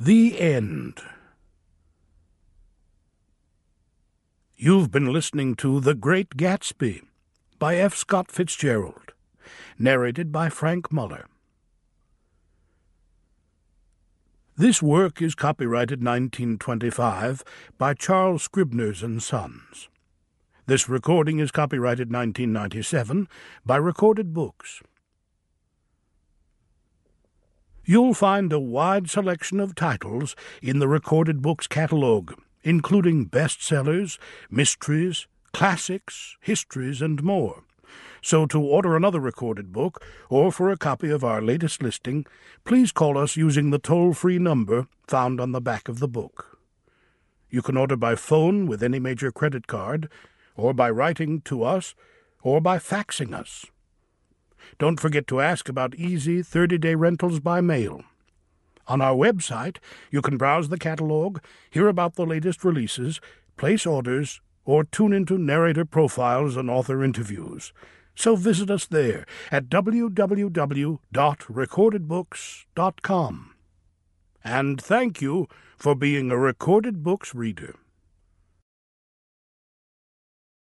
The End. You've been listening to The Great Gatsby by F. Scott Fitzgerald, narrated by Frank Muller. This work is copyrighted 1925 by Charles Scribners and Sons. This recording is copyrighted 1997 by Recorded Books. You'll find a wide selection of titles in the Recorded Books catalog, including bestsellers, mysteries, classics, histories, and more. So to order another recorded book or for a copy of our latest listing, please call us using the toll-free number found on the back of the book. You can order by phone with any major credit card, or by writing to us, or by faxing us. Don't forget to ask about easy 30 day rentals by mail. On our website, you can browse the catalog, hear about the latest releases, place orders, or tune into narrator profiles and author interviews. So visit us there at www.recordedbooks.com. And thank you for being a Recorded Books reader.